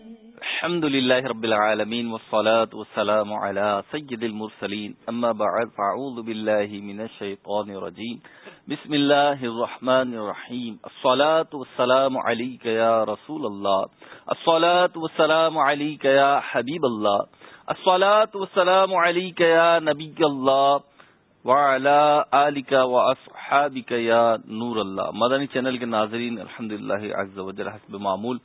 الحمد لله رب العالمين والصلاة والسلام على سيد المرسلين. أما بعد، فأعوذ بالله من الشيطان الرجيم. بسم الله الرحمن الرحيم. الصلاة والسلام عليك يا رسول الله. الصلاة والسلام عليك يا حبيب الله. الصلاة والسلام عليك يا نبي الله. وعلى آلك وأصحابك يا نور الله. مدنی چینل کے ناظرین، الحمدللہ عز وجل، حسب معمول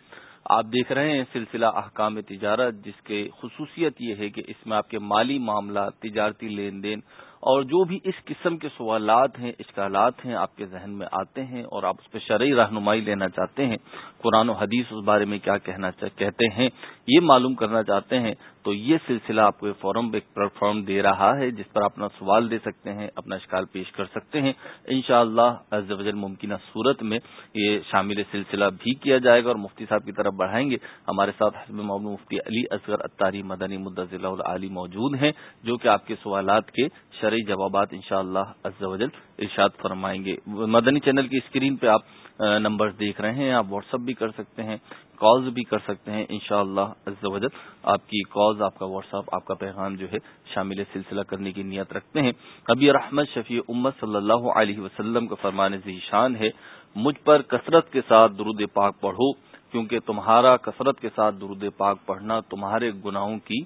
آپ دیکھ رہے ہیں سلسلہ احکام تجارت، جس کے خصوصیت یہ ہے کہ اس میں آپ کے مالی معاملات، تجارتی لین دین اور جو بھی اس قسم کے سوالات ہیں، اشکالات ہیں، آپ کے ذہن میں آتے ہیں اور آپ اس پہ شرعی رہنمائی لینا چاہتے ہیں، قرآن و حدیث اس بارے میں کیا کہنا کہتے ہیں، یہ معلوم کرنا چاہتے ہیں، تو یہ سلسلہ آپ کو فورم ایک پلیٹ فارم دے رہا ہے جس پر اپنا سوال دے سکتے ہیں، اپنا اشکال پیش کر سکتے ہیں۔ ان شاء اللہ ممکنہ صورت میں یہ شامل سلسلہ بھی کیا جائے گا اور مفتی صاحب کی طرف بڑھائیں گے۔ ہمارے ساتھ حسب محمد مفتی علی اصغر اتاری مدنی مدض علی موجود ہیں، جو کہ آپ کے سوالات کے شرعی جوابات ان شاء اللہ ارشاد فرمائیں گے۔ مدنی چینل کی اسکرین پہ آپ نمبر دیکھ رہے ہیں، آپ واٹس اپ بھی کر سکتے ہیں، کالز بھی کر سکتے ہیں ان شاء اللہ آپ کی کالز، آپ کا واٹس ایپ آپ کا پیغام جو ہے شامل سلسلہ کرنے کی نیت رکھتے ہیں۔ ابھی رحمت شفیع امت صلی اللہ علیہ وسلم کا فرمان ذیشان ہے، مجھ پر کثرت کے ساتھ درود پاک پڑھو، کیونکہ تمہارا کثرت کے ساتھ درود پاک پڑھنا تمہارے گناہوں کی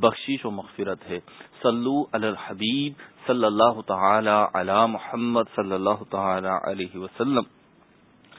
بخشش و مغفرت ہے۔ سلو الحبیب صلی اللہ تعالی علی محمد صلی اللہ تعالی علیہ وسلم۔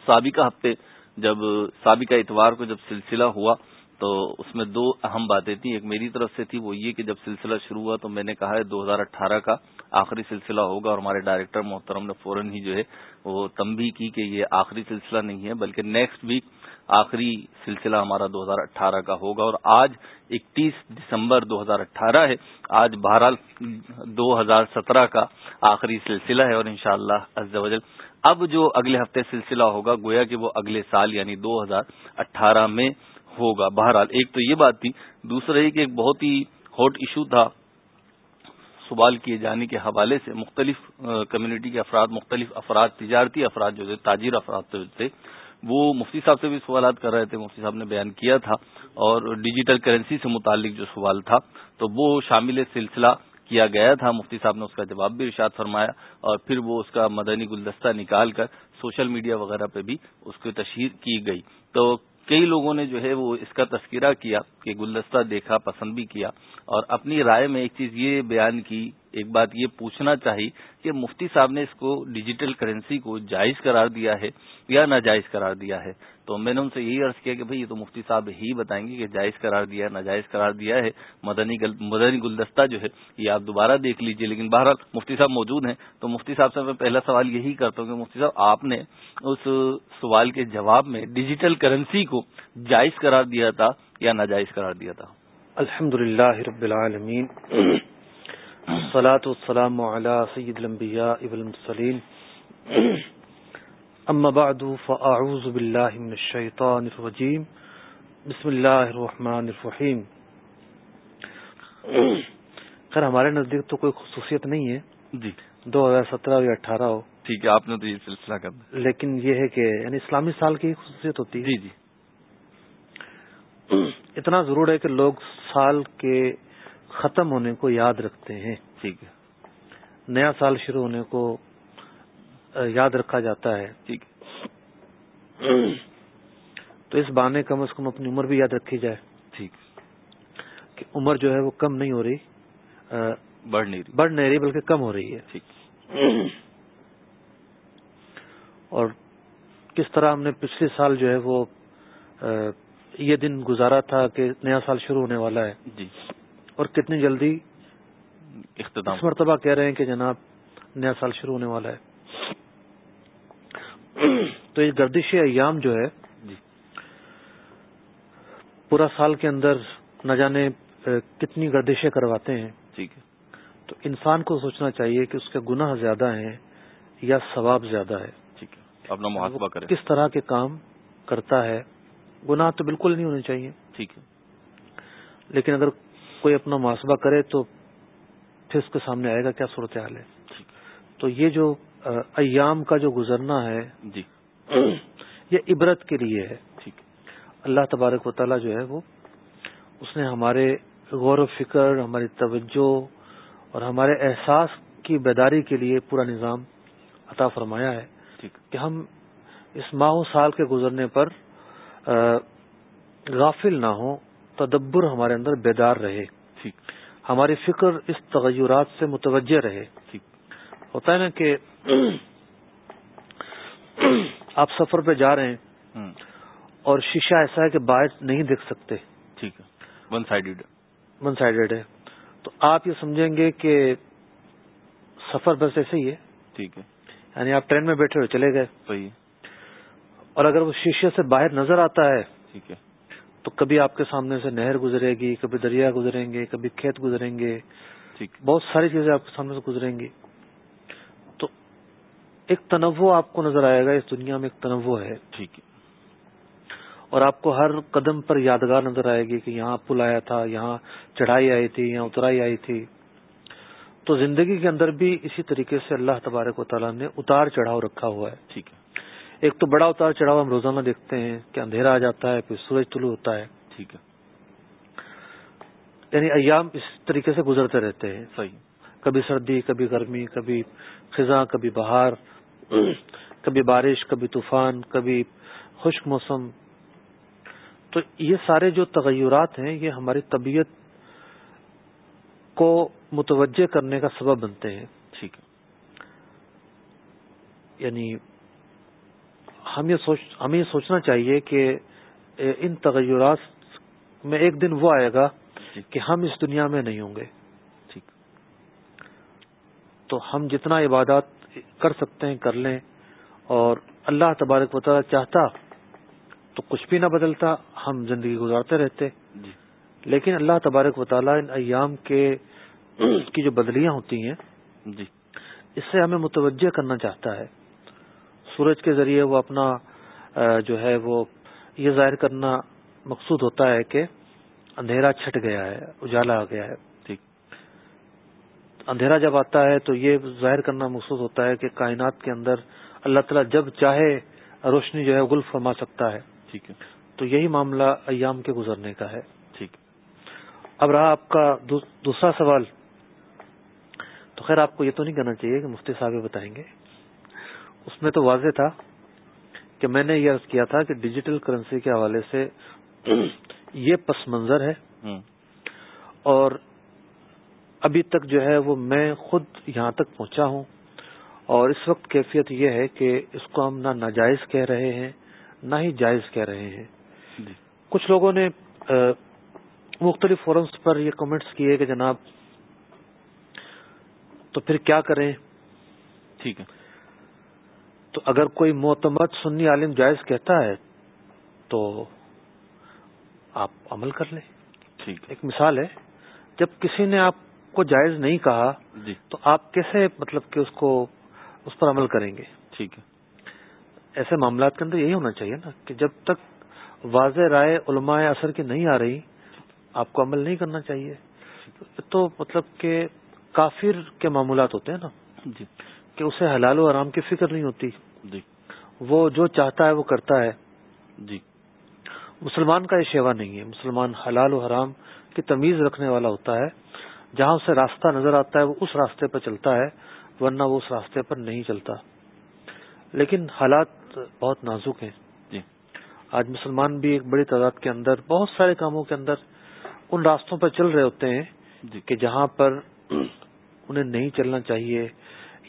سابقہ ہفتے جب، سابقہ اتوار کو جب سلسلہ ہوا تو اس میں دو اہم باتیں تھیں۔ ایک میری طرف سے تھی، وہ یہ کہ جب سلسلہ شروع ہوا تو میں نے کہا ہے دو ہزار اٹھارہ کا آخری سلسلہ ہوگا اور ہمارے ڈائریکٹر محترم نے فوراً ہی جو ہے وہ تمبی کی کہ یہ آخری سلسلہ نہیں ہے، بلکہ نیکسٹ ویک آخری سلسلہ ہمارا دو ہزار اٹھارہ کا ہوگا اور آج اکتیس دسمبر دو ہزار اٹھارہ ہے۔ آج بہرحال دو ہزار سترہ کا آخری سلسلہ ہے اور انشاءاللہ شاء اللہ اب جو اگلے ہفتے سلسلہ ہوگا، گویا کہ وہ اگلے سال یعنی دو ہزار اٹھارہ میں ہوگا۔ بہرحال ایک تو یہ بات تھی، دوسرا یہ کہ ایک بہت ہی ہاٹ ایشو تھا سوال کیے جانے کے حوالے سے، مختلف کمیونٹی کے افراد، مختلف افراد، تجارتی افراد جو تھے، تاجر افراد تھے وہ مفتی صاحب سے بھی سوالات کر رہے تھے، مفتی صاحب نے بیان کیا تھا، اور ڈیجیٹل کرنسی سے متعلق جو سوال تھا، تو وہ شامل سلسلہ کیا گیا تھا۔ مفتی صاحب نے اس کا جواب بھی ارشاد فرمایا، اور پھر وہ اس کا مدنی گلدستہ نکال کر سوشل میڈیا وغیرہ پہ بھی اس کی تشہیر کی گئی۔ تو کئی لوگوں نے جو ہے وہ اس کا تذکرہ کیا، کہ گلدستہ دیکھا، پسند بھی کیا، اور اپنی رائے میں ایک چیز یہ بیان کی ایک بات یہ پوچھنا چاہیے کہ مفتی صاحب نے اس کو ڈیجیٹل کرنسی کو جائز قرار دیا ہے یا ناجائز قرار دیا ہے؟ تو میں نے ان سے یہی عرض کیا کہ بھائی یہ تو مفتی صاحب ہی بتائیں گے کہ جائز قرار دیا ہے، ناجائز قرار دیا ہے۔ مدنی گل مدنی گلدستہ جو ہے، یہ آپ دوبارہ دیکھ لیجیے۔ لیکن بہرحال مفتی صاحب موجود ہیں۔ تو مفتی صاحب سے میں پہلا سوال یہی کرتا ہوں کہ مفتی صاحب، آپ نے اس سوال کے جواب میں ڈیجیٹل کرنسی کو جائز قرار دیا تھا یا ناجائز قرار دیا تھا؟ الحمد للہ رب العالمین۔ والسلام على سید الانبیاء والمرسلین اما بعد فاعوذ باللہ من الشیطان الرجیم بسم اللہ الرحمن الرحیم خیر ہمارے نزدیک تو کوئی خصوصیت نہیں ہے. جی. دو ہزار سترہ یا اٹھارہ ہو. ٹھیک ہے آپ نے تو یہ سلسلہ کرنا لیکن یہ ہے کہ یعنی اسلامی سال کی خصوصیت ہوتی ہے. جی جی. اتنا ضرور ہے کہ لوگ سال کے ختم ہونے کو یاد رکھتے ہیں۔ ٹھیک ہے۔ نیا سال شروع ہونے کو یاد رکھا جاتا ہے۔ ٹھیک تو اس بانے کم از کم اپنی عمر بھی یاد رکھی جائے۔ ٹھیک۔ کہ عمر جو ہے وہ کم نہیں ہو رہی بڑھ نہیں رہی۔ بڑھ نہیں رہی بلکہ کم ہو رہی ہے۔ ٹھیک۔ اور کس طرح ہم نے پچھلے سال جو ہے وہ یہ دن گزارا تھا کہ نیا سال شروع ہونے والا ہے۔ جی۔ اور کتنی جلدی اختتام اس مرتبہ کہہ رہے ہیں کہ جناب نیا سال شروع ہونے والا ہے۔ تو یہ گردش ایام جو ہے جی۔ پورا سال کے اندر نہ جانے کتنی گردشیں کرواتے ہیں۔ ٹھیک ہے۔ تو انسان کو سوچنا چاہیے کہ اس کے گناہ زیادہ ہیں یا ثواب زیادہ ہے۔ ٹھیک ہے۔ اپنا محاسبہ کرے کس طرح کے کام کرتا ہے گناہ تو بالکل نہیں ہونے چاہیے۔ ٹھیک ہے۔ لیکن اگر کوئی اپنا محاسبہ کرے تو پھر اس کے سامنے آئے گا کیا صورتحال ہے؟ تو یہ جو ایام کا جو گزرنا ہے جی۔ یہ عبرت کے لیے ہے۔ ٹھیک۔ اللہ تبارک و تعالیٰ جو ہے وہ اس نے ہمارے غور و فکر ہماری توجہ اور ہمارے احساس کی بیداری کے لیے پورا نظام عطا فرمایا ہے کہ ہم اس ماہ و سال کے گزرنے پر غافل نہ ہوں تدبر ہمارے اندر بیدار رہے۔ ہماری فکر اس تغیرات سے متوجہ رہے۔ ہوتا ہے نا کہ آپ سفر پہ جا رہے ہیں اور شیشہ ایسا ہے کہ باہر نہیں دیکھ سکتے۔ ٹھیک ہے۔ ون سائڈیڈ ون سائڈیڈ ہے۔ تو آپ یہ سمجھیں گے کہ سفر بس ایسے ہی ہے۔ ٹھیک ہے۔ یعنی آپ ٹرین میں بیٹھے ہوئے چلے گئے۔ صحیح اور اگر وہ شیشے سے باہر نظر آتا ہے ٹھیک ہے۔ تو کبھی آپ کے سامنے سے نہر گزرے گی کبھی دریا گزریں گے کبھی کھیت گزریں گے۔ بہت ساری چیزیں آپ کے سامنے سے گزریں گی۔ تو ایک تنوع آپ کو نظر آئے گا اس دنیا میں ایک تنوع ہے۔ ٹھیک۔ ہے اور آپ کو ہر قدم پر یادگار نظر آئے گی کہ یہاں پل آیا تھا یہاں چڑھائی آئی تھی یہاں اترائی آئی تھی۔ تو زندگی کے اندر بھی اسی طریقے سے اللہ تبارک و تعالیٰ نے اتار چڑھاؤ رکھا ہوا ہے۔ ٹھیک ہے۔ ایک تو بڑا اتار چڑھاؤ ہم روزانہ دیکھتے ہیں کہ اندھیرا آ جاتا ہے پھر سورج طلوع ہوتا ہے۔ ٹھیک ہے۔ یعنی ایام اس طریقے سے گزرتے رہتے ہیں۔ صحیح۔ کبھی سردی کبھی گرمی کبھی خزاں کبھی بہار کبھی بارش کبھی طوفان کبھی خشک موسم۔ تو یہ سارے جو تغیرات ہیں یہ ہماری طبیعت کو متوجہ کرنے کا سبب بنتے ہیں۔ ٹھیک ہے۔ یعنی ہم یہ سوچ ہمیں یہ سوچنا چاہیے کہ ان تغیرات میں ایک دن وہ آئے گا جی۔ کہ ہم اس دنیا میں نہیں ہوں گے۔ ٹھیک۔ تو ہم جتنا عبادات کر سکتے ہیں کر لیں۔ اور اللہ تبارک و تعالیٰ چاہتا تو کچھ بھی نہ بدلتا ہم زندگی گزارتے رہتے۔ جی۔ لیکن اللہ تبارک و تعالیٰ ان ایام کے کی جو بدلیاں ہوتی ہیں جی۔ اس سے ہمیں متوجہ کرنا چاہتا ہے۔ سورج کے ذریعے وہ اپنا جو ہے وہ یہ ظاہر کرنا مقصود ہوتا ہے کہ اندھیرا چھٹ گیا ہے اجالا آ گیا ہے۔ ٹھیک۔ اندھیرا جب آتا ہے تو یہ ظاہر کرنا مقصود ہوتا ہے کہ کائنات کے اندر اللہ تعالیٰ جب چاہے روشنی جو ہے گل فرما سکتا ہے۔ ٹھیک ہے۔ تو یہی معاملہ ایام کے گزرنے کا ہے۔ ٹھیک۔ اب رہا آپ کا دوسرا سوال۔ تو خیر آپ کو یہ تو نہیں کرنا چاہیے کہ مفتی صاحب بتائیں گے۔ اس میں تو واضح تھا کہ میں نے یہ عرض کیا تھا کہ ڈیجیٹل کرنسی کے حوالے سے یہ پس منظر ہے اور ابھی تک جو ہے وہ میں خود یہاں تک پہنچا ہوں اور اس وقت کیفیت یہ ہے کہ اس کو ہم نہ ناجائز کہہ رہے ہیں نہ ہی جائز کہہ رہے ہیں۔ جی۔ کچھ لوگوں نے مختلف فورمس پر یہ کمنٹس کیے کہ جناب تو پھر کیا کریں؟ ٹھیک ہے۔ تو اگر کوئی معتمد سنی عالم جائز کہتا ہے تو آپ عمل کر لیں۔ ٹھیک ایک مثال ہے جب کسی نے آپ کو جائز نہیں کہا جی۔ تو آپ کیسے مطلب کہ اس کو اس پر عمل کریں گے؟ ٹھیک ہے۔ ایسے معاملات کے اندر یہی ہونا چاہیے نا کہ جب تک واضح رائے علماء اثر کی نہیں آ رہی آپ کو عمل نہیں کرنا چاہیے۔ تو مطلب کہ کافر کے معمولات ہوتے ہیں نا جی۔ کہ اسے حلال و آرام کی فکر نہیں ہوتی۔ جی۔ وہ جو چاہتا ہے وہ کرتا ہے۔ جی۔ مسلمان کا یہ شیوا نہیں ہے۔ مسلمان حلال و حرام کی تمیز رکھنے والا ہوتا ہے۔ جہاں اسے راستہ نظر آتا ہے وہ اس راستے پر چلتا ہے ورنہ وہ اس راستے پر نہیں چلتا۔ لیکن حالات بہت نازک ہیں۔ جی۔ آج مسلمان بھی ایک بڑی تعداد کے اندر بہت سارے کاموں کے اندر ان راستوں پر چل رہے ہوتے ہیں جی۔ کہ جہاں پر انہیں نہیں چلنا چاہیے۔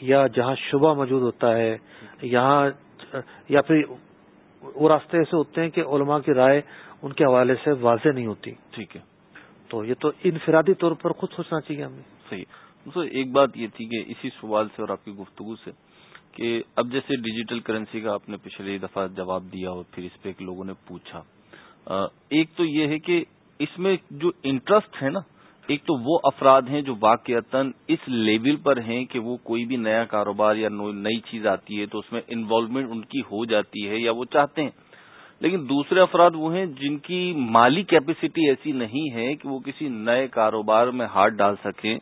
یا جہاں شبہ موجود ہوتا ہے یہاں یا پھر وہ راستے ایسے ہوتے ہیں کہ علماء کی رائے ان کے حوالے سے واضح نہیں ہوتی۔ ٹھیک ہے۔ تو یہ تو انفرادی طور پر خود سوچنا چاہیے ہمیں۔ صحیح۔ تو ایک بات یہ تھی کہ اسی سوال سے اور آپ کی گفتگو سے کہ اب جیسے ڈیجیٹل کرنسی کا آپ نے پچھلی دفعہ جواب دیا اور پھر اس پہ ایک لوگوں نے پوچھا۔ ایک تو یہ ہے کہ اس میں جو انٹرسٹ ہے نا ایک تو وہ افراد ہیں جو واقعتاً اس لیول پر ہیں کہ وہ کوئی بھی نیا کاروبار یا نئی چیز آتی ہے تو اس میں انوالومنٹ ان کی ہو جاتی ہے یا وہ چاہتے ہیں۔ لیکن دوسرے افراد وہ ہیں جن کی مالی کیپیسٹی ایسی نہیں ہے کہ وہ کسی نئے کاروبار میں ہاتھ ڈال سکیں۔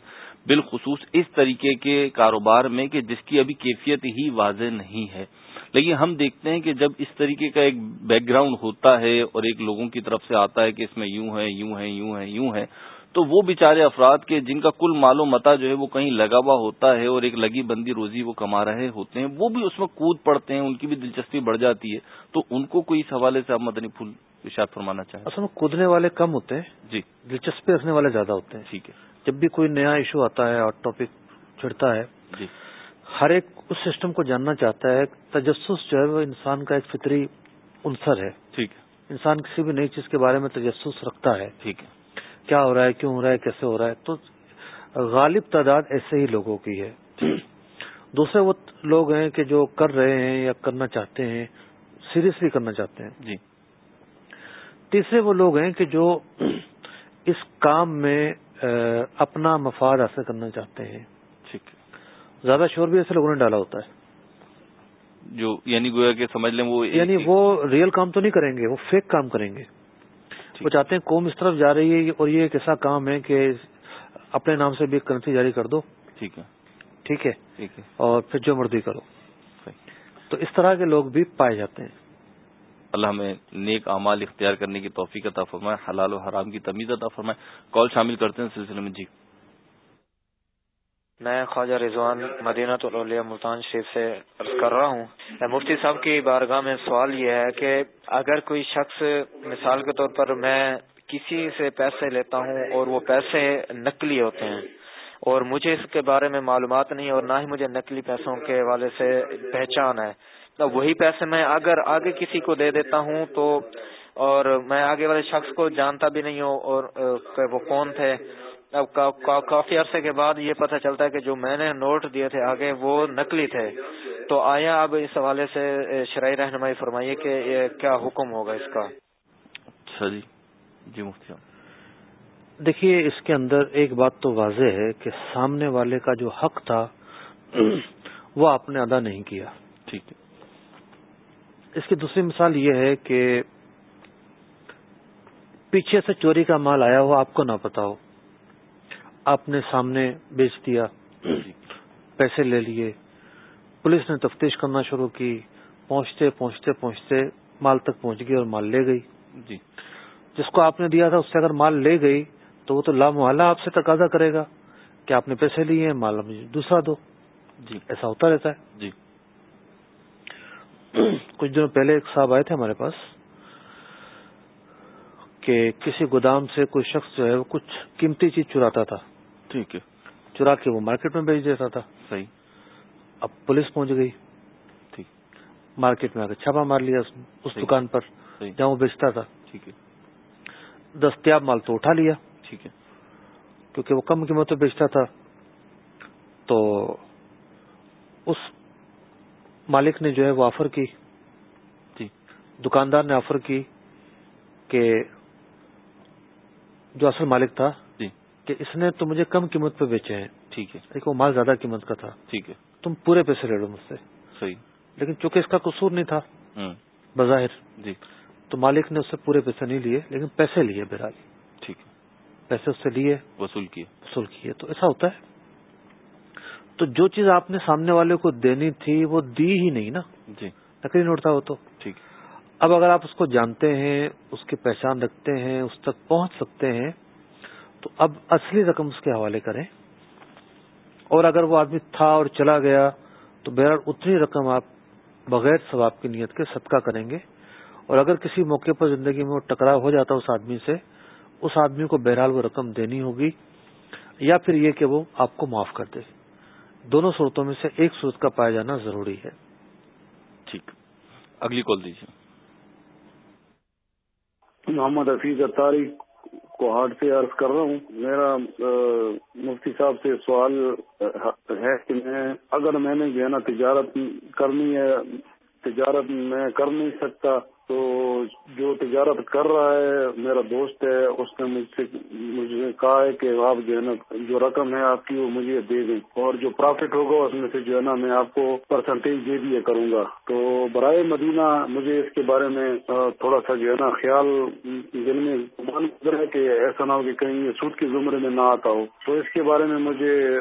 بالخصوص اس طریقے کے کاروبار میں کہ جس کی ابھی کیفیت ہی واضح نہیں ہے۔ لیکن ہم دیکھتے ہیں کہ جب اس طریقے کا ایک بیک گراؤنڈ ہوتا ہے اور ایک لوگوں کی طرف سے آتا ہے کہ اس میں یوں ہے یوں ہے یوں ہے یوں ہے تو وہ بیچارے افراد کے جن کا کل مال و متا جو ہے وہ کہیں لگا ہوا ہوتا ہے اور ایک لگی بندی روزی وہ کما رہے ہوتے ہیں وہ بھی اس میں کود پڑتے ہیں ان کی بھی دلچسپی بڑھ جاتی ہے تو ان کو کوئی اس حوالے سے آپ مدنی پھول اشاد فرمانا چاہیں؟ اصل میں کودنے والے کم ہوتے ہیں جی۔ دلچسپی رکھنے والے زیادہ ہوتے ہیں۔ ٹھیک ہے۔ جب بھی کوئی نیا ایشو آتا ہے اور ٹاپک چڑھتا ہے جی۔ ہر ایک اس سسٹم کو جاننا چاہتا ہے تجسس جو ہے وہ انسان کا ایک فطری عنصر ہے۔ ٹھیک ہے۔ انسان کسی بھی نئی چیز کے بارے میں تجسس رکھتا ہے۔ ٹھیک ہے۔ کیا ہو رہا ہے کیوں ہو رہا ہے کیسے ہو رہا ہے؟ تو غالب تعداد ایسے ہی لوگوں کی ہے۔ دوسرے وہ لوگ ہیں کہ جو کر رہے ہیں یا کرنا چاہتے ہیں سیریسلی کرنا چاہتے ہیں۔ جی۔ تیسرے وہ لوگ ہیں کہ جو اس کام میں اپنا مفاد حاصل کرنا چاہتے ہیں۔ ٹھیک۔ زیادہ شور بھی ایسے لوگوں نے ڈالا ہوتا ہے۔ جو یعنی گویا کہ سمجھ لیں وہ یعنی وہ ریئل کام تو نہیں کریں گے وہ فیک کام کریں گے۔ وہ چاہتے ہیں قوم اس طرف جا رہی ہے اور یہ ایک ایسا کام ہے کہ اپنے نام سے بھی کرنسی جاری کر دو۔ ٹھیک ہے۔ ٹھیک ہے۔ ٹھیک ہے۔ اور پھر جو مرضی کرو۔ تو اس طرح کے لوگ بھی پائے جاتے ہیں۔ اللہ ہمیں نیک اعمال اختیار کرنے کی توفیق عطا فرمائے حلال و حرام کی تمیز عطا فرمائے۔ کال شامل کرتے ہیں سلسلے میں۔ جی۔ میں خواجہ رضوان مدینہ طلولیہ ملتان شریف سے عرض کر رہا ہوں۔ مفتی صاحب کی بارگاہ میں سوال یہ ہے کہ اگر کوئی شخص مثال کے طور پر میں کسی سے پیسے لیتا ہوں اور وہ پیسے نقلی ہوتے ہیں اور مجھے اس کے بارے میں معلومات نہیں اور نہ ہی مجھے نقلی پیسوں کے حوالے سے پہچان ہے، تو وہی پیسے میں اگر آگے کسی کو دے دیتا ہوں تو اور میں آگے والے شخص کو جانتا بھی نہیں ہوں اور وہ کون تھے اب کافی عرصے کے بعد یہ پتہ چلتا ہے کہ جو میں نے نوٹ دیے تھے آگے وہ نقلی تھے۔ تو آیا اب اس حوالے سے شرعی رہنمائی فرمائیے کہ یہ کیا حکم ہوگا اس کا؟ اچھا جی۔ جی مفتی دیکھیے اس کے اندر ایک بات تو واضح ہے کہ سامنے والے کا جو حق تھا وہ آپ نے ادا نہیں کیا۔ ٹھیک ہے۔ اس کی دوسری مثال یہ ہے کہ پیچھے سے چوری کا مال آیا ہو آپ کو نہ پتا ہو۔ آپ نے سامنے بیچ دیا۔ پیسے لے لیے۔ پولیس نے تفتیش کرنا شروع کی۔ پہنچتے پہنچتے پہنچتے مال تک پہنچ گئی اور مال لے گئی۔ جی۔ جس کو آپ نے دیا تھا اس سے اگر مال لے گئی تو وہ تو لامحلہ آپ سے تقاضا کرے گا کہ آپ نے پیسے لیے ہیں مال مجھے دوسرا دو۔ جی۔ ایسا ہوتا رہتا ہے۔ جی۔ کچھ دنوں پہلے ایک صاحب آئے تھے ہمارے پاس کہ کسی گودام سے کوئی شخص جو ہے وہ کچھ قیمتی چیز چراتا تھا۔ ٹھیک ہے۔ چرا کے وہ مارکیٹ میں بیچ دیتا تھا۔ صحیح۔ اب پولیس پہنچ گئی۔ ٹھیک۔ مارکیٹ میں آ کے چھاپا مار لیا اس دکان پر۔ جہاں وہ بیچتا تھا۔ ٹھیک ہے۔ دستیاب مال تو اٹھا لیا۔ ٹھیک ہے۔ کیونکہ وہ کم قیمت پہ بیچتا تھا۔ تو اس مالک نے جو ہے وہ آفر کی۔ جی۔ دکاندار نے آفر کی کہ جو اصل مالک تھا کہ اس نے تو مجھے کم قیمت پہ بیچے ہیں۔ ٹھیک ہے۔ لیکن وہ مال زیادہ قیمت کا تھا۔ ٹھیک ہے۔ تم پورے پیسے لے لو مجھ سے۔ صحیح۔ لیکن چونکہ اس کا قصور نہیں تھا بظاہر۔ جی۔ تو مالک نے اس سے پورے پیسے نہیں لیے لیکن پیسے لیے بہرحال ٹھیک ہے۔ پیسے اس سے لیے وصول کیے۔ وصول کیے۔ تو ایسا ہوتا ہے۔ تو جو چیز آپ نے سامنے والے کو دینی تھی وہ دی ہی نہیں نا۔ جی۔ نقلی نوٹ تھا وہ تو۔ ٹھیک۔ اب اگر آپ اس کو جانتے ہیں اس کی پہچان رکھتے ہیں اس تک پہنچ سکتے ہیں تو اب اصلی رقم اس کے حوالے کریں۔ اور اگر وہ آدمی تھا اور چلا گیا تو بہرحال اتنی رقم آپ بغیر ثواب کی نیت کے صدقہ کریں گے۔ اور اگر کسی موقع پر زندگی میں وہ ٹکراؤ ہو جاتا اس آدمی سے اس آدمی کو بہرحال وہ رقم دینی ہوگی یا پھر یہ کہ وہ آپ کو معاف کر دے۔ دونوں صورتوں میں سے ایک صورت کا پایا جانا ضروری ہے۔ ٹھیک۔ اگلی کال دیجیے۔ محمد حفیظ اتاری۔ کو ہارڈ سے عرض کر رہا ہوں، میرا مفتی صاحب سے سوال ہے کہ میں، اگر میں نے جو ہے نا تجارت کرنی ہے، تجارت میں کر نہیں سکتا تو جو تجارت کر رہا ہے، میرا دوست ہے، اس نے مجھ سے مجھے کہا ہے کہ آپ جو ہے نا، جو رقم ہے آپ کی، وہ مجھے دے دیں۔ اور جو پروفٹ ہوگا، اس میں سے جو ہے نا، میں آپ کو پرسنٹیج دے دیا کروں گا۔ تو برائے مدینہ، مجھے اس کے بارے میں تھوڑا سا جو ہے نا، خیال دل میں گزر ہے کہ ایسا نہ ہو کہ کہیں یہ سود کے زمرے میں نہ آتا ہو۔ تو اس کے بارے میں مجھے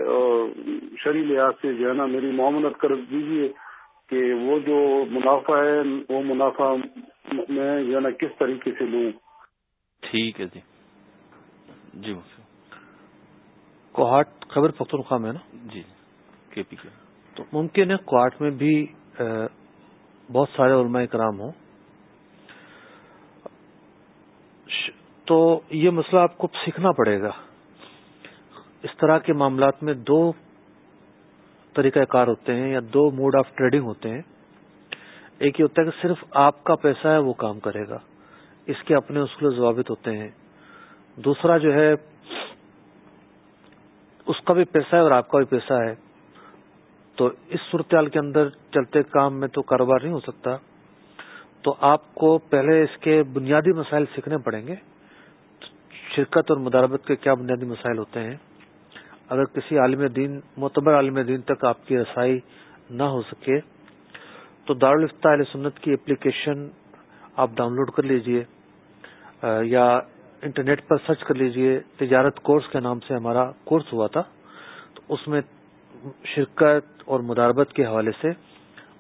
شری لحاظ سے جو ہے نا، میری معاملت کر دیجیے کہ وہ جو منافع ہے، وہ منافع میں جو نا کس طریقے سے لوں۔ ٹھیک ہے جی۔ جی کوہاٹ خبر پختونخوا میں نا؟ جی کے پی کے۔ تو ممکن ہے کوہاٹ میں بھی بہت سارے علماء کرام ہوں۔ تو یہ مسئلہ آپ کو سیکھنا پڑے گا۔ اس طرح کے معاملات میں دو طریقہ کار ہوتے ہیں یا دو موڈ آف ٹریڈنگ ہوتے ہیں۔ ایک یہ ہوتا ہے کہ صرف آپ کا پیسہ ہے وہ کام کرے گا۔ اس کے اپنے اصول ضوابط ہوتے ہیں۔ دوسرا جو ہے، اس کا بھی پیسہ ہے اور آپ کا بھی پیسہ ہے۔ تو اس صورتحال کے اندر چلتے کام میں تو کاروبار نہیں ہو سکتا۔ تو آپ کو پہلے اس کے بنیادی مسائل سیکھنے پڑیں گے۔ شرکت اور مداربت کے کیا بنیادی مسائل ہوتے ہیں۔ اگر کسی عالم دین، معتبر عالم دین تک آپ کی رسائی نہ ہو سکے تو دارالفتہ علیہ سنت کی اپلیکیشن آپ ڈاؤن لوڈ کر لیجیے یا انٹرنیٹ پر سرچ کر لیجیے، تجارت کورس کے نام سے ہمارا کورس ہوا تھا، تو اس میں شرکت اور مداربت کے حوالے سے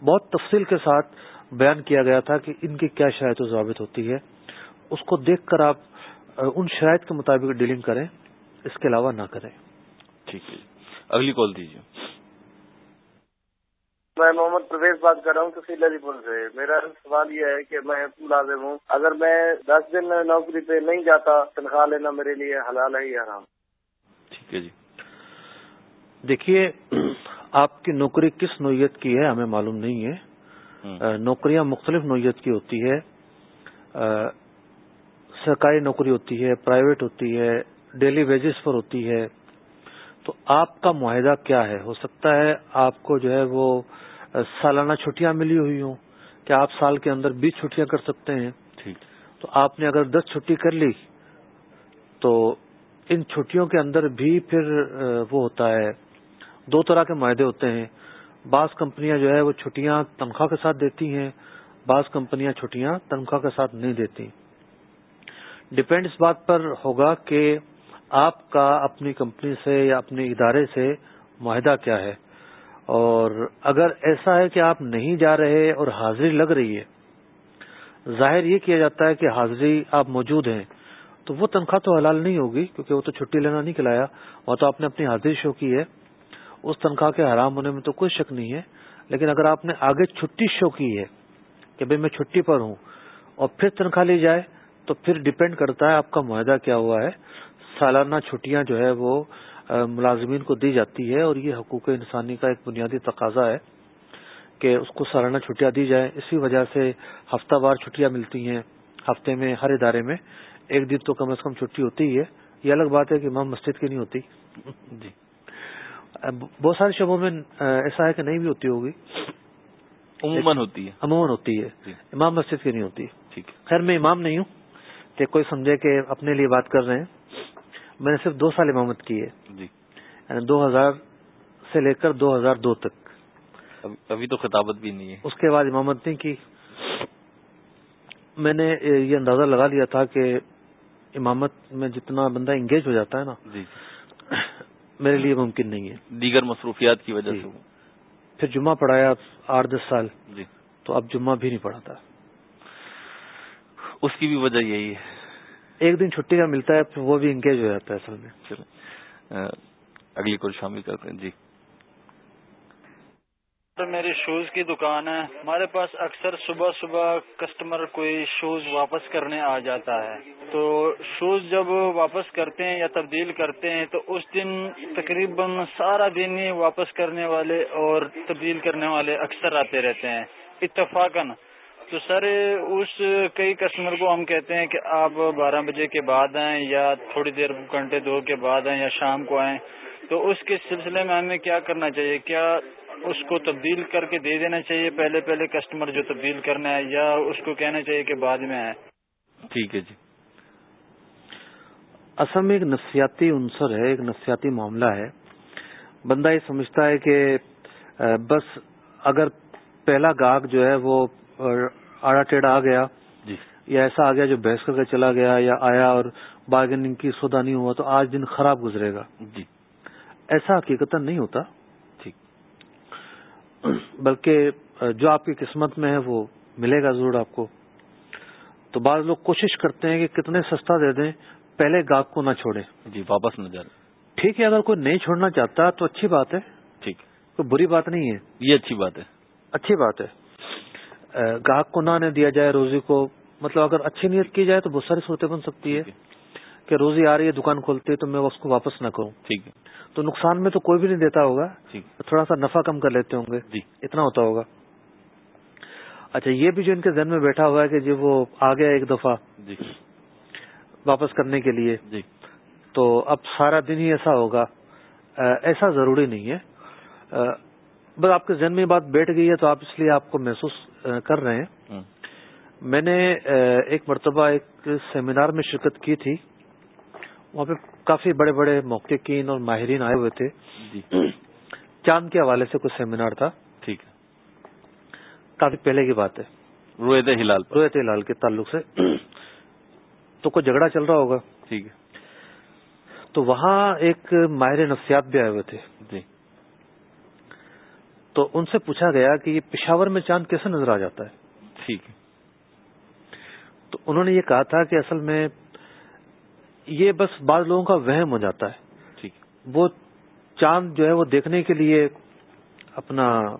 بہت تفصیل کے ساتھ بیان کیا گیا تھا کہ ان کی کیا شرائط و ضوابط ہوتی ہے۔ اس کو دیکھ کر آپ ان شرائط کے مطابق ڈیلنگ کریں، اس کے علاوہ نہ کریں۔ ٹھیک ہے۔ اگلی کال دیجیے میں محمد پرویز بات کر رہا ہوں تحصیل علی پور سے۔ میرا سوال یہ ہے کہ میں ملازم ہوں۔ اگر میں دس دن نوکری پہ نہیں جاتا تنخواہ لینا میرے لیے حلال ہے یا حرام؟ ٹھیک ہے جی۔ دیکھیے آپ کی نوکری کس نوعیت کی ہے ہمیں معلوم نہیں ہے۔ نوکریاں مختلف نوعیت کی ہوتی ہے۔ سرکاری نوکری ہوتی ہے پرائیویٹ ہوتی ہے ڈیلی ویجز پر ہوتی ہے۔ تو آپ کا معاہدہ کیا ہے؟ ہو سکتا ہے آپ کو جو ہے وہ سالانہ چھٹیاں ملی ہوئی ہوں کہ آپ سال کے اندر بیس چھٹیاں کر سکتے ہیں۔ تو آپ نے اگر دس چھٹی کر لی تو ان چھٹیوں کے اندر بھی پھر وہ ہوتا ہے۔ دو طرح کے معاہدے ہوتے ہیں۔ بعض کمپنیاں جو ہے وہ چھٹیاں تنخواہ کے ساتھ دیتی ہیں بعض کمپنیاں چھٹیاں تنخواہ کے ساتھ نہیں دیتی۔ ڈپینڈ اس بات پر ہوگا کہ آپ کا اپنی کمپنی سے یا اپنے ادارے سے معاہدہ کیا ہے۔ اور اگر ایسا ہے کہ آپ نہیں جا رہے اور حاضری لگ رہی ہے، ظاہر یہ کیا جاتا ہے کہ حاضری آپ موجود ہیں، تو وہ تنخواہ تو حلال نہیں ہوگی کیونکہ وہ تو چھٹی لینا نہیں کھلایا، وہ تو آپ نے اپنی حاضری شو کی ہے۔ اس تنخواہ کے حرام ہونے میں تو کوئی شک نہیں ہے، لیکن اگر آپ نے آگے چھٹی شو کی ہے کہ بھائی میں چھٹی پر ہوں اور پھر تنخواہ لی جائے، تو پھر ڈپینڈ کرتا ہے آپ کا معاہدہ کیا ہوا ہے۔ سالانہ چھٹیاں جو ہے وہ ملازمین کو دی جاتی ہے اور یہ حقوق انسانی کا ایک بنیادی تقاضا ہے کہ اس کو سالانہ چھٹیاں دی جائیں۔ اسی وجہ سے ہفتہ وار چھٹیاں ملتی ہیں ہفتے میں ہر ادارے میں۔ ایک دن تو کم از کم چھٹی ہوتی ہی ہے۔ یہ الگ بات ہے کہ امام مسجد کی نہیں ہوتی۔ جی۔ بہت سارے شعبوں میں ایسا ہے کہ نہیں بھی ہوتی ہوگی۔ عموماً ہوتی ہے۔ عموماً ہوتی ہے۔ جی۔ امام مسجد کی نہیں ہوتی۔ خیر میں امام نہیں ہوں۔ کہ کوئی سمجھے کہ اپنے لیے بات کر رہے ہیں۔ میں نے صرف دو سال امامت کی ہے۔ جی۔ یعنی دو ہزار سے لے کر دو ہزار دو تک۔ ابھی تو خطابت بھی نہیں ہے۔ اس کے بعد امامت نہیں کی۔ میں نے یہ اندازہ لگا لیا تھا کہ امامت میں جتنا بندہ انگیج ہو جاتا ہے نا جی۔ میرے لیے ممکن نہیں ہے۔ دیگر مصروفیات کی وجہ جی۔ سے۔ پھر جمعہ پڑھایا آٹھ دس سال۔ جی۔ تو اب جمعہ بھی نہیں پڑھاتا۔ اس کی بھی وجہ یہی ہے۔ ایک دن چھٹی کا ملتا ہے وہ بھی انگیج ہو جاتا ہے اصل میں۔ اگلی کال شامل کرتے ہیں۔ جی۔ میری شوز کی دکان ہے۔ ہمارے پاس اکثر صبح صبح کسٹمر کوئی شوز واپس کرنے آ جاتا ہے۔ تو شوز جب واپس کرتے ہیں یا تبدیل کرتے ہیں تو اس دن تقریباً سارا دن ہی واپس کرنے والے اور تبدیل کرنے والے اکثر آتے رہتے ہیں۔ اتفاقاً تو سر، اس کئی کسٹمر کو ہم کہتے ہیں کہ آپ بارہ بجے کے بعد آئیں یا تھوڑی دیر گھنٹے دو کے بعد آئیں یا شام کو آئیں، تو اس کے سلسلے میں ہمیں کیا کرنا چاہیے؟ کیا اس کو تبدیل کر کے دے دینا چاہیے پہلے پہلے کسٹمر جو تبدیل کرنا ہے، یا اس کو کہنا چاہیے کہ بعد میں آئے ٹھیک ہے جی۔ اصل میں ایک نفسیاتی عنصر ہے، ایک نفسیاتی معاملہ ہے۔ بندہ یہ سمجھتا ہے کہ بس اگر پہلا گاہک جو ہے وہ آڑا ٹیڑھا آ گیا۔ جی۔ یا ایسا آ گیا جو بحث کر کے چلا گیا یا آیا اور بارگیننگ کی سودا نہیں ہوا تو آج دن خراب گزرے گا۔ جی۔ ایسا حقیقت نہیں ہوتا۔ ٹھیک۔ بلکہ جو آپ کی قسمت میں ہے وہ ملے گا ضرور آپ کو۔ تو بعض لوگ کوشش کرتے ہیں کہ کتنے سستا دے دیں پہلے گاہک کو نہ چھوڑیں۔ جی واپس نہ جائے ٹھیک ہے اگر کوئی نہیں چھوڑنا چاہتا تو اچھی بات ہے۔ ٹھیک۔ کوئی بری بات نہیں ہے۔ یہ اچھی بات ہے۔ اچھی بات ہے۔ گاہک کو نہ دیا جائے روزی کو مطلب اگر اچھی نیت کی جائے تو بہت ساری صورتیں بن سکتی ہے۔ کہ روزی آ رہی ہے دکان کھولتی ہے تو میں اس کو واپس نہ کروں۔ ٹھیک ہے۔ تو نقصان میں تو کوئی بھی نہیں دیتا ہوگا۔ تھوڑا سا نفع کم کر لیتے ہوں گے۔ جی۔ اتنا ہوتا ہوگا۔ اچھا یہ بھی جو ان کے ذہن میں بیٹھا ہوا ہے کہ جی وہ آ گیا ایک دفعہ جی۔ واپس کرنے کے لیے جی۔ تو اب سارا دن ہی ایسا ہوگا۔ ایسا ضروری نہیں ہے۔ بس آپ کے ذہن میں بات بیٹھ گئی ہے تو آپ اس لیے آپ کو محسوس کر رہے ہیں۔ میں نے ایک مرتبہ ایک سیمینار میں شرکت کی تھی۔ وہاں پہ کافی بڑے بڑے موقعین اور ماہرین آئے ہوئے تھے۔ جی۔ چاند کے حوالے سے کچھ سیمینار تھا۔ ٹھیک ہے۔ کافی پہلے کی بات ہے۔ رویت ہلال رویت ہلال کے تعلق سے۔ تو کوئی جھگڑا چل رہا ہوگا؟ ٹھیک ہے۔ تو وہاں ایک ماہر نفسیات بھی آئے ہوئے تھے۔ جی۔ تو ان سے پوچھا گیا کہ یہ پشاور میں چاند کیسے نظر آ جاتا ہے؟ ٹھیک تو انہوں نے یہ کہا تھا کہ اصل میں یہ بس بعض لوگوں کا وہم ہو جاتا ہے۔ ٹھیک وہ چاند جو ہے وہ دیکھنے کے لیے اپنا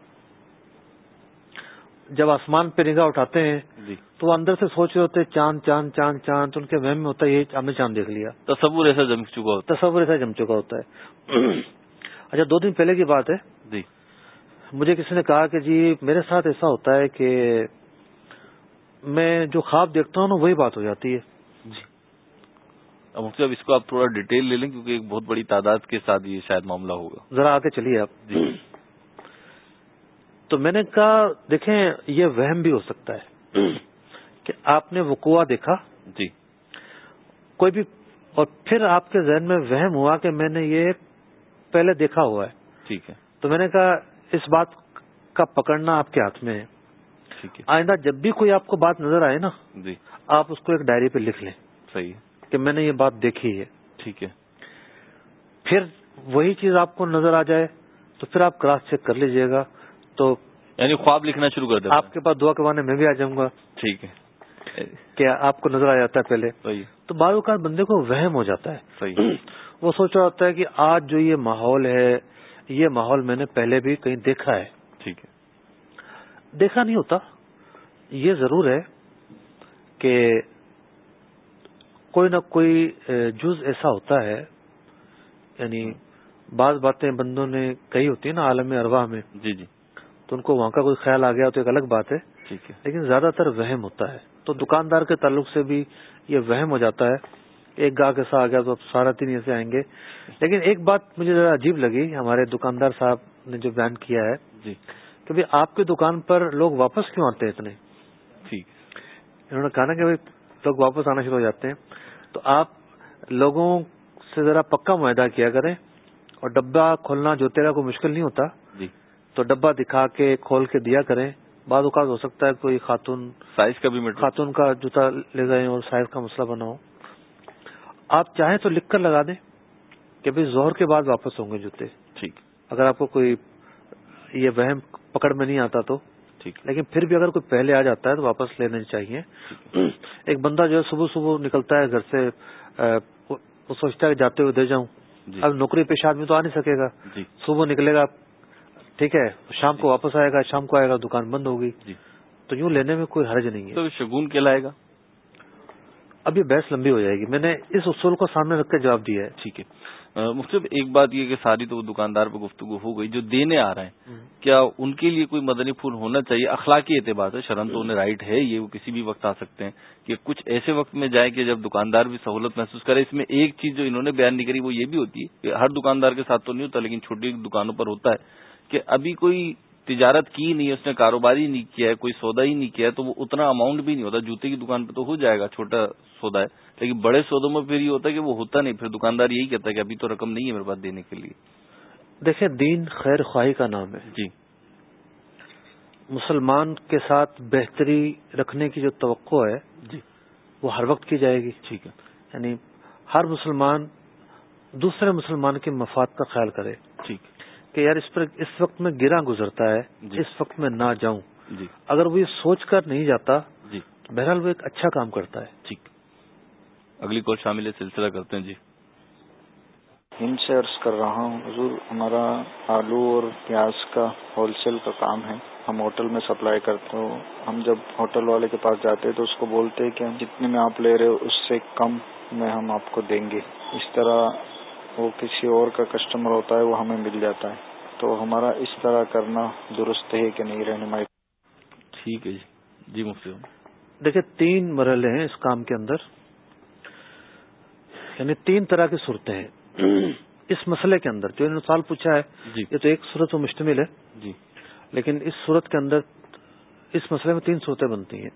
جب آسمان پہ نگاہ اٹھاتے ہیں جی۔ تو وہ اندر سے سوچ رہے ہوتے ہیں چاند چاند چاند چاند تو ان کے وہم میں ہوتا ہے یہ ہم نے چاند دیکھ لیا۔ تصور ایسا جم چکا ہوتا تصور ایسا جم چکا ہوتا ہے۔ اچھا دو دن پہلے کی بات ہے۔ جی۔ مجھے کسی نے کہا کہ جی میرے ساتھ ایسا ہوتا ہے کہ میں جو خواب دیکھتا ہوں نا وہی بات ہو جاتی ہے۔ جی۔ اب اس کو آپ تھوڑا ڈیٹیل لے لیں کیونکہ ایک بہت بڑی تعداد کے ساتھ یہ شاید معاملہ ہوگا۔ ذرا آگے چلیے آپ۔ جی۔ تو میں نے کہا دیکھیں یہ وہم بھی ہو سکتا ہے کہ آپ نے وقوع دیکھا۔ جی۔ کوئی بھی اور پھر آپ کے ذہن میں وہم ہوا کہ میں نے یہ پہلے دیکھا ہوا ہے۔ ٹھیک ہے۔ تو میں نے کہا اس بات کا پکڑنا آپ کے ہاتھ میں ہے۔ ٹھیک ہے۔ آئندہ جب بھی کوئی آپ کو بات نظر آئے نا جی۔ آپ اس کو ایک ڈائری پہ لکھ لیں۔ صحیح۔ کہ میں نے یہ بات دیکھی ہے۔ ٹھیک ہے۔ پھر وہی چیز آپ کو نظر آ جائے تو پھر آپ کراس چیک کر لیجیے گا۔ تو یعنی خواب لکھنا شروع کر دیں۔ آپ کے پاس دعا کروانے میں بھی آ جاؤں گا۔ ٹھیک ہے۔ کیا آپ کو نظر آ جاتا ہے پہلے۔ صحیح۔ تو بعض اوقات بندے کو وہم ہو جاتا ہے۔ صحیح۔ وہ سوچ رہا ہوتا ہے کہ آج جو یہ ماحول ہے یہ ماحول میں نے پہلے بھی کہیں دیکھا ہے۔ ٹھیک ہے۔ دیکھا نہیں ہوتا۔ یہ ضرور ہے کہ کوئی نہ کوئی جز ایسا ہوتا ہے۔ یعنی بعض باتیں بندوں نے کہی ہوتی ہیں نا عالم ارواح میں۔ جی جی۔ تو ان کو وہاں کا کوئی خیال آ گیا تو ایک الگ بات ہے۔ ٹھیک ہے۔ لیکن زیادہ تر وہم ہوتا ہے۔ تو دکاندار کے تعلق سے بھی یہ وہم ہو جاتا ہے۔ ایک گاہ ایسا آ گیا تو اب سارا دن ایسے آئیں گے۔ لیکن ایک بات مجھے ذرا عجیب لگی ہمارے دکاندار صاحب نے جو بیان کیا ہے۔ جی۔ کہ بھائی آپ کی دکان پر لوگ واپس کیوں آتے ہیں اتنے؟ ٹھیک۔ انہوں نے کہا نا کہ لوگ واپس آنا شروع ہو جاتے ہیں۔ تو آپ لوگوں سے ذرا پکا معاہدہ کیا کریں اور ڈبہ کھولنا جو تیرا کوئی مشکل نہیں ہوتا جی۔ تو ڈبہ دکھا کے کھول کے دیا کریں۔ بعض اوقات ہو سکتا ہے کوئی خاتون سائز کا بھی خاتون کا جوتا لے گئے اور سائز کا مسئلہ بنا ہو۔ آپ چاہیں تو لکھ کر لگا دیں کہ بھائی زہر کے بعد واپس ہوں گے جوتے۔ ٹھیک۔ اگر آپ کو کوئی یہ وہم پکڑ میں نہیں آتا تو۔ ٹھیک۔ لیکن پھر بھی اگر کوئی پہلے آ جاتا ہے تو واپس لینا چاہیے۔ ایک بندہ جو ہے صبح صبح نکلتا ہے گھر سے وہ سوچتا ہے کہ جاتے ہوئے دے جاؤں۔ جی۔ اب نوکری پیش آدمی تو آ نہیں سکے گا۔ جی۔ صبح نکلے گا ٹھیک ہے شام کو واپس آئے گا شام کو آئے گا دکان بند ہوگی۔ جی۔ تو یوں لینے میں کوئی حرج نہیں ہے۔ تو شگون کے لائے گا۔ اب یہ بحث لمبی ہو جائے گی۔ میں نے اس اصول کو سامنے رکھ کے جواب دیا ہے۔ ٹھیک ہے۔ مختلف ایک بات یہ کہ ساری تو دکاندار پہ گفتگو ہو گئی جو دینے آ رہے ہیں کیا ان کے لیے کوئی مدنی پھول ہونا چاہیے؟ اخلاقی اعتبار سے شرم تو انہیں رائٹ ہے یہ وہ کسی بھی وقت آ سکتے ہیں کہ کچھ ایسے وقت میں جائے کہ جب دکاندار بھی سہولت محسوس کرے۔ اس میں ایک چیز جو انہوں نے بیان نہیں کری وہ یہ بھی ہوتی ہے کہ ہر دکاندار کے ساتھ تو نہیں ہوتا لیکن چھوٹی دکانوں پر ہوتا ہے کہ ابھی کوئی تجارت کی نہیں ہے اس نے کاروبار ہی نہیں کیا ہے کوئی سودا ہی نہیں کیا ہے تو وہ اتنا اماؤنٹ بھی نہیں ہوتا۔ جوتے کی دکان پہ تو ہو جائے گا چھوٹا سودا ہے۔ لیکن بڑے سودوں میں پھر یہ ہوتا ہے کہ وہ ہوتا نہیں۔ پھر دکاندار یہی کہتا ہے کہ ابھی تو رقم نہیں ہے میرے پاس دینے کے لیے۔ دیکھیں دین خیر خواہی کا نام ہے۔ جی۔ مسلمان کے ساتھ بہتری رکھنے کی جو توقع ہے جی۔ وہ ہر وقت کی جائے گی۔ ٹھیک ہے۔ یعنی ہر مسلمان دوسرے مسلمان کے مفاد کا خیال کرے۔ ٹھیک۔ کہ یار اس پر اس وقت میں گرا گزرتا ہے جی۔ اس وقت میں نہ جاؤں۔ جی۔ اگر وہ یہ سوچ کر نہیں جاتا جی۔ تو بہرحال وہ ایک اچھا کام کرتا ہے۔ ٹھیک۔ اگلی کال شامل ہے سلسلہ کرتے ہیں۔ جی۔ ہند سے عرض کر رہا ہوں حضور ہمارا آلو اور پیاز کا ہول سیل کا کام ہے۔ ہم ہوٹل میں سپلائی کرتے ہو ہم جب ہوٹل والے کے پاس جاتے ہیں تو اس کو بولتے ہیں کہ جتنے میں آپ لے رہے ہو اس سے کم میں ہم آپ کو دیں گے۔ اس طرح وہ کسی اور کا کسٹمر ہوتا ہے وہ ہمیں مل جاتا ہے۔ تو ہمارا اس طرح کرنا درست ہے کہ نہیں رہنمائی؟ ٹھیک ہے جی۔ جی مفتی دیکھیں تین مرحلے ہیں اس کام کے اندر۔ یعنی تین طرح کی صورتیں ہیں۔ اس مسئلے کے اندر جو انہوں نے سوال پوچھا ہے جی۔ یہ تو ایک صورت و مشتمل ہے۔ جی۔ لیکن اس صورت کے اندر اس مسئلے میں تین صورتیں بنتی ہیں۔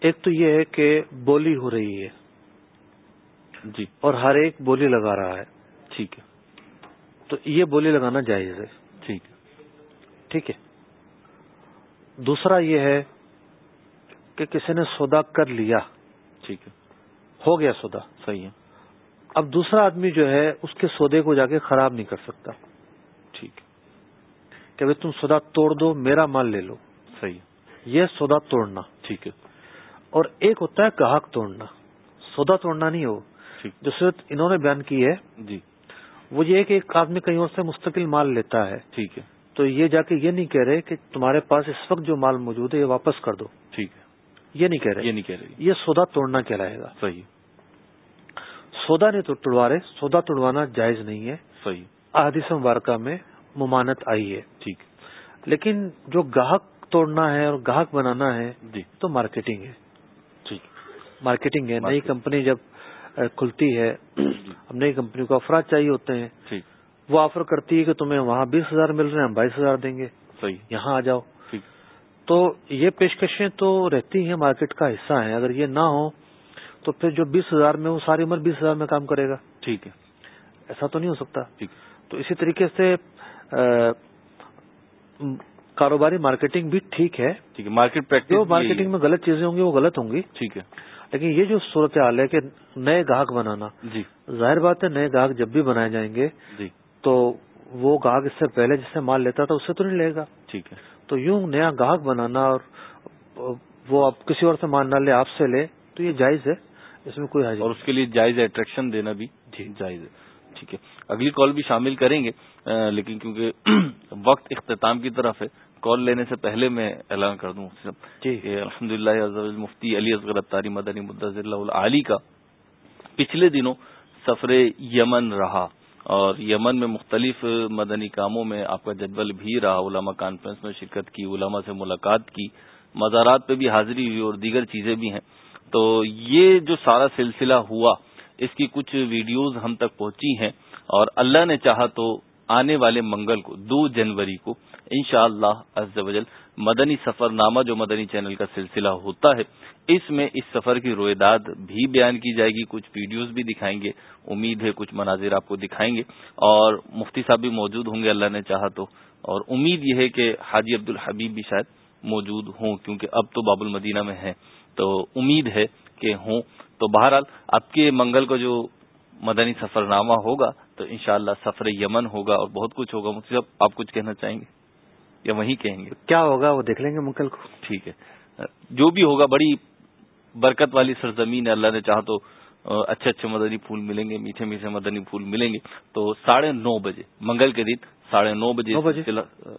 ایک تو یہ ہے کہ بولی ہو رہی ہے۔ جی۔ اور ہر ایک بولی لگا رہا ہے۔ ٹھیک ہے۔ تو یہ بولی لگانا جائز ہے۔ ٹھیک ٹھیک ہے۔ دوسرا یہ ہے کہ کسی نے سودا کر لیا۔ ٹھیک ہے۔ ہو گیا سودا۔ صحیح ہے۔ اب دوسرا آدمی جو ہے اس کے سودے کو جا کے خراب نہیں کر سکتا۔ ٹھیک ہے۔ کہ بھائی تم سودا توڑ دو میرا مال لے لو۔ صحیح ہے۔ یہ سودا توڑنا۔ ٹھیک ہے۔ اور ایک ہوتا ہے گاہک توڑنا۔ سودا توڑنا نہیں ہو۔ جو صورت انہوں نے بیان کی ہے جی۔ وہ یہ کہ ایک آدمی کہیں اور سے مستقل مال لیتا ہے۔ ٹھیک ہے۔ تو یہ جا کے یہ نہیں کہہ رہے کہ تمہارے پاس اس وقت جو مال موجود ہے یہ واپس کر دو۔ ٹھیک ہے۔ یہ نہیں کہہ رہے۔ یہ نہیں کہہ رہی یہ سودا توڑنا کہلائے گا۔ صحیح۔ سودا نہیں تو توڑوا رہے سودا توڑوانا جائز نہیں ہے۔ صحیح۔ احادیث مبارکہ میں ممانت آئی ہے۔ ٹھیک۔ لیکن جو گاہک توڑنا ہے اور گاہک بنانا ہے جی۔ تو مارکیٹنگ ہے۔ ٹھیک۔ مارکیٹنگ ہے۔ نئی۔ کمپنی جب کھلتی ہے۔ اب نئی کمپنی کو افراد چاہیے ہوتے ہیں۔ وہ آفر کرتی ہے کہ تمہیں وہاں بیس ہزار مل رہے ہیں ہم بائیس ہزار دیں گے۔ یہاں آ جاؤ۔ تو یہ پیشکشیں تو رہتی ہیں مارکیٹ کا حصہ ہیں۔ اگر یہ نہ ہو تو پھر جو بیس ہزار میں وہ ساری عمر بیس ہزار میں کام کرے گا۔ ٹھیک ہے۔ ایسا تو نہیں ہو سکتا۔ تو اسی طریقے سے کاروباری مارکیٹنگ بھی ٹھیک ہے۔ ٹھیک ہے مارکیٹ پریکٹس جو مارکیٹنگ میں غلط چیزیں ہوں گی وہ غلط ہوں گی۔ ٹھیک ہے۔ لیکن یہ جو صورت حال ہے کہ نئے گاہک بنانا جی۔ ظاہر بات ہے نئے گاہک جب بھی بنائے جائیں گے جی۔ تو وہ گاہک اس سے پہلے جس سے مال لیتا تھا اس سے تو نہیں لے گا۔ ٹھیک ہے۔ تو یوں نیا گاہک بنانا اور وہ اب کسی اور سے مان نہ لے آپ سے لے تو یہ جائز ہے۔ اس میں کوئی حاجت اور اس کے لیے جائز اٹریکشن دینا بھی جی۔ جائز ہے۔ ٹھیک ہے۔ اگلی کال بھی شامل کریں گے لیکن کیونکہ وقت اختتام کی طرف ہے کال لینے سے پہلے میں اعلان کر دوں. جی. الحمد للہ مفتی علی اصغر اتاری مدنی مدض اللہ علی کا پچھلے دنوں سفر یمن رہا اور یمن میں مختلف مدنی کاموں میں آپ کا جدول بھی رہا. علماء کانفرنس میں شرکت کی علماء سے ملاقات کی مزارات پہ بھی حاضری ہوئی اور دیگر چیزیں بھی ہیں. تو یہ جو سارا سلسلہ ہوا اس کی کچھ ویڈیوز ہم تک پہنچی ہیں اور اللہ نے چاہا تو آنے والے منگل کو، دو جنوری کو، انشاءاللہ شاء اللہ مدنی سفر نامہ جو مدنی چینل کا سلسلہ ہوتا ہے، اس میں اس سفر کی رویداد بھی بیان کی جائے گی، کچھ ویڈیوز بھی دکھائیں گے، امید ہے کچھ مناظر آپ کو دکھائیں گے، اور مفتی صاحب بھی موجود ہوں گے اللہ نے چاہا تو، اور امید یہ ہے کہ حاجی عبد الحبیب بھی شاید موجود ہوں، کیونکہ اب تو باب المدینہ میں ہیں، تو امید ہے کہ ہوں، تو بہرحال اب کے منگل کو جو مدنی سفر نامہ ہوگا تو انشاءاللہ سفر یمن ہوگا اور بہت کچھ ہوگا مفتی صاحب آپ کچھ کہنا چاہیں گے؟ یا وہی کہیں گے؟ کیا ہوگا وہ دیکھ لیں گے منکل کو۔ ٹھیک ہے۔ جو بھی ہوگا بڑی برکت والی سرزمین ہے اللہ نے چاہا تو اچھے اچھے مدنی پھول ملیں گے میٹھے میٹھے مدنی پھول ملیں گے۔ تو ساڑھے نو بجے منگل کے دن ساڑھے نو بجے؟ سلسلہ-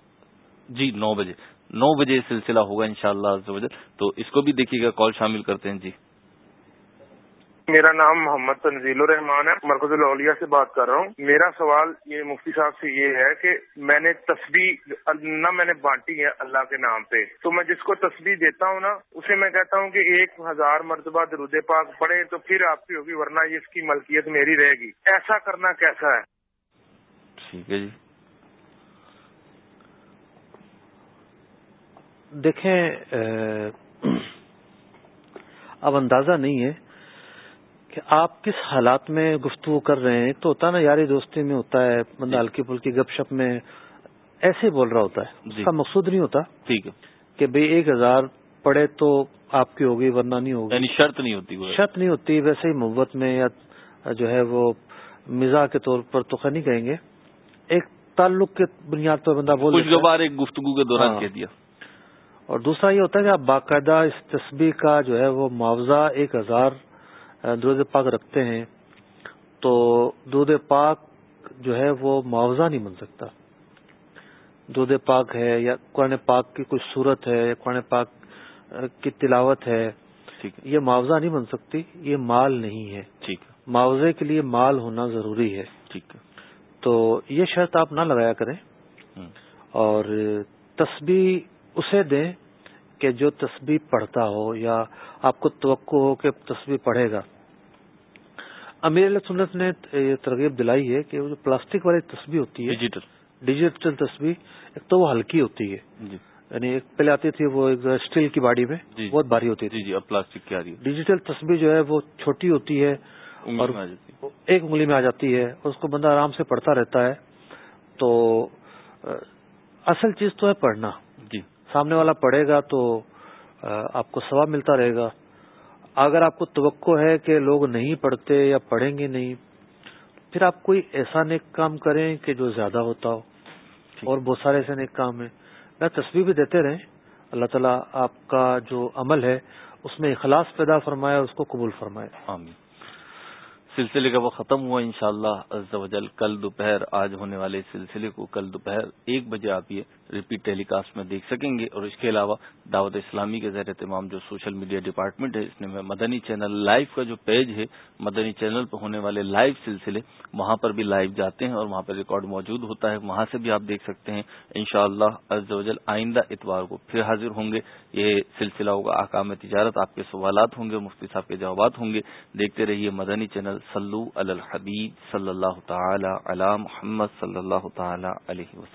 جی نو بجے۔ نو بجے سلسلہ ہوگا انشاءاللہ شاء تو اس کو بھی دیکھیے گا کال شامل کرتے ہیں۔ جی۔ میرا نام محمد تنزیل الرحمان ہے۔ مرکز الاولیاء سے بات کر رہا ہوں۔ میرا سوال یہ مفتی صاحب سے یہ ہے کہ میں نے تسبیح، نہ میں نے بانٹی ہے اللہ کے نام پہ۔ تو میں جس کو تسبیح دیتا ہوں نا، اسے میں کہتا ہوں کہ ایک ہزار مرتبہ درود پاک پڑھے تو پھر آپ کی ہوگی، ورنہ یہ اس کی ملکیت میری رہے گی۔ ایسا کرنا کیسا ہے؟ ٹھیک ہے جی۔ دیکھیں اب اندازہ نہیں ہے کہ آپ کس حالات میں گفتگو کر رہے ہیں؟ تو ہوتا ہے نا یاری دوستی میں ہوتا ہے بندہ جی۔ ہلکی پھلکی گپ شپ میں ایسے بول رہا ہوتا ہے۔ جی۔ اس کا مقصود نہیں ہوتا ٹھیک ہے۔ کہ بھئی ایک ہزار پڑے تو آپ کی ہوگی ورنہ نہیں ہوگی۔ یعنی شرط نہیں ہوتی شرط نہیں ہوتی ویسے ہی محبت میں یا جو ہے وہ مزاح کے طور پر تو نہیں کہیں گے۔ ایک تعلق کے بنیاد پر بندہ بول خوشگوار ایک گفتگو کے دوران ہاں۔ کہہ دیا۔ اور دوسرا یہ ہوتا ہے کہ آپ باقاعدہ اس تسبیح کا جو ہے وہ معاوضہ ایک ہزار درود پاک رکھتے ہیں تو دودھ پاک جو ہے وہ معاوضہ نہیں بن سکتا۔ دودھ پاک ہے یا قرآن پاک کی کوئی صورت ہے یا قرآن پاک کی تلاوت ہے یہ معاوضہ نہیں بن سکتی یہ مال نہیں ہے۔ ٹھیک معاوضے کے لیے مال ہونا ضروری ہے۔ ٹھیک تو یہ شرط آپ نہ لگایا کریں۔ اور تسبیح اسے دیں کہ جو تسبیح پڑھتا ہو یا آپ کو توقع ہو کہ تسبیح پڑھے گا۔ امیر علیہ سنت نے یہ ترغیب دلائی ہے کہ وہ جو پلاسٹک والی تسبیح ہوتی ہے ڈیجیٹل ڈیجیٹل تسبیح ایک تو وہ ہلکی ہوتی ہے۔ جی۔ یعنی ایک پہلے آتی تھی وہ ایک اسٹیل کی باڈی میں جی۔ بہت بھاری ہوتی تھی۔ جی جی اب پلاسٹک کی آ رہی ہے۔ ڈیجیٹل تسبیح جو ہے وہ چھوٹی ہوتی ہے اور۔ ایک انگلی میں آ جاتی ہے اور اس کو بندہ آرام سے پڑھتا رہتا ہے۔ تو اصل چیز تو ہے پڑھنا۔ جی۔ سامنے والا پڑھے گا تو آپ کو ثواب ملتا رہے گا۔ اگر آپ کو توقع ہے کہ لوگ نہیں پڑھتے یا پڑھیں گے نہیں پھر آپ کوئی ایسا نیک کام کریں کہ جو زیادہ ہوتا ہو۔ اور بہت سارے ایسے نیک کام ہیں۔ میں تصویر بھی دیتے رہیں۔ اللہ تعالیٰ آپ کا جو عمل ہے اس میں اخلاص پیدا فرمائے اور اس کو قبول فرمائے۔ آمین۔ سلسلے کا وہ ختم ہوا انشاءاللہ شاء کل دوپہر آج ہونے والے سلسلے کو کل دوپہر ایک بجے آپ یہ ریپیٹ ٹیلی کاسٹ میں دیکھ سکیں گے اور اس کے علاوہ دعوت اسلامی کے زیر اہتمام جو سوشل میڈیا ڈپارٹمنٹ ہے، اس نے مدنی چینل لائیو کا جو پیج ہے، مدنی چینل پہ ہونے والے لائیو سلسلے، وہاں پر بھی لائیو جاتے ہیں اور وہاں پر ریکارڈ موجود ہوتا ہے۔ وہاں سے بھی آپ دیکھ سکتے ہیں۔ انشاءاللہ شاء اللہ آئندہ اتوار کو پھر حاضر ہوں گے۔ یہ سلسلہ ہوگا آکام تجارت۔ آپ کے سوالات ہوں گے، مفتی صاحب کے جوابات ہوں گے۔ دیکھتے رہیے مدنی چینل صلو علی الحبیب صلی اللہ تعالی علی محمد صلی اللہ تعالی علیہ وسلم۔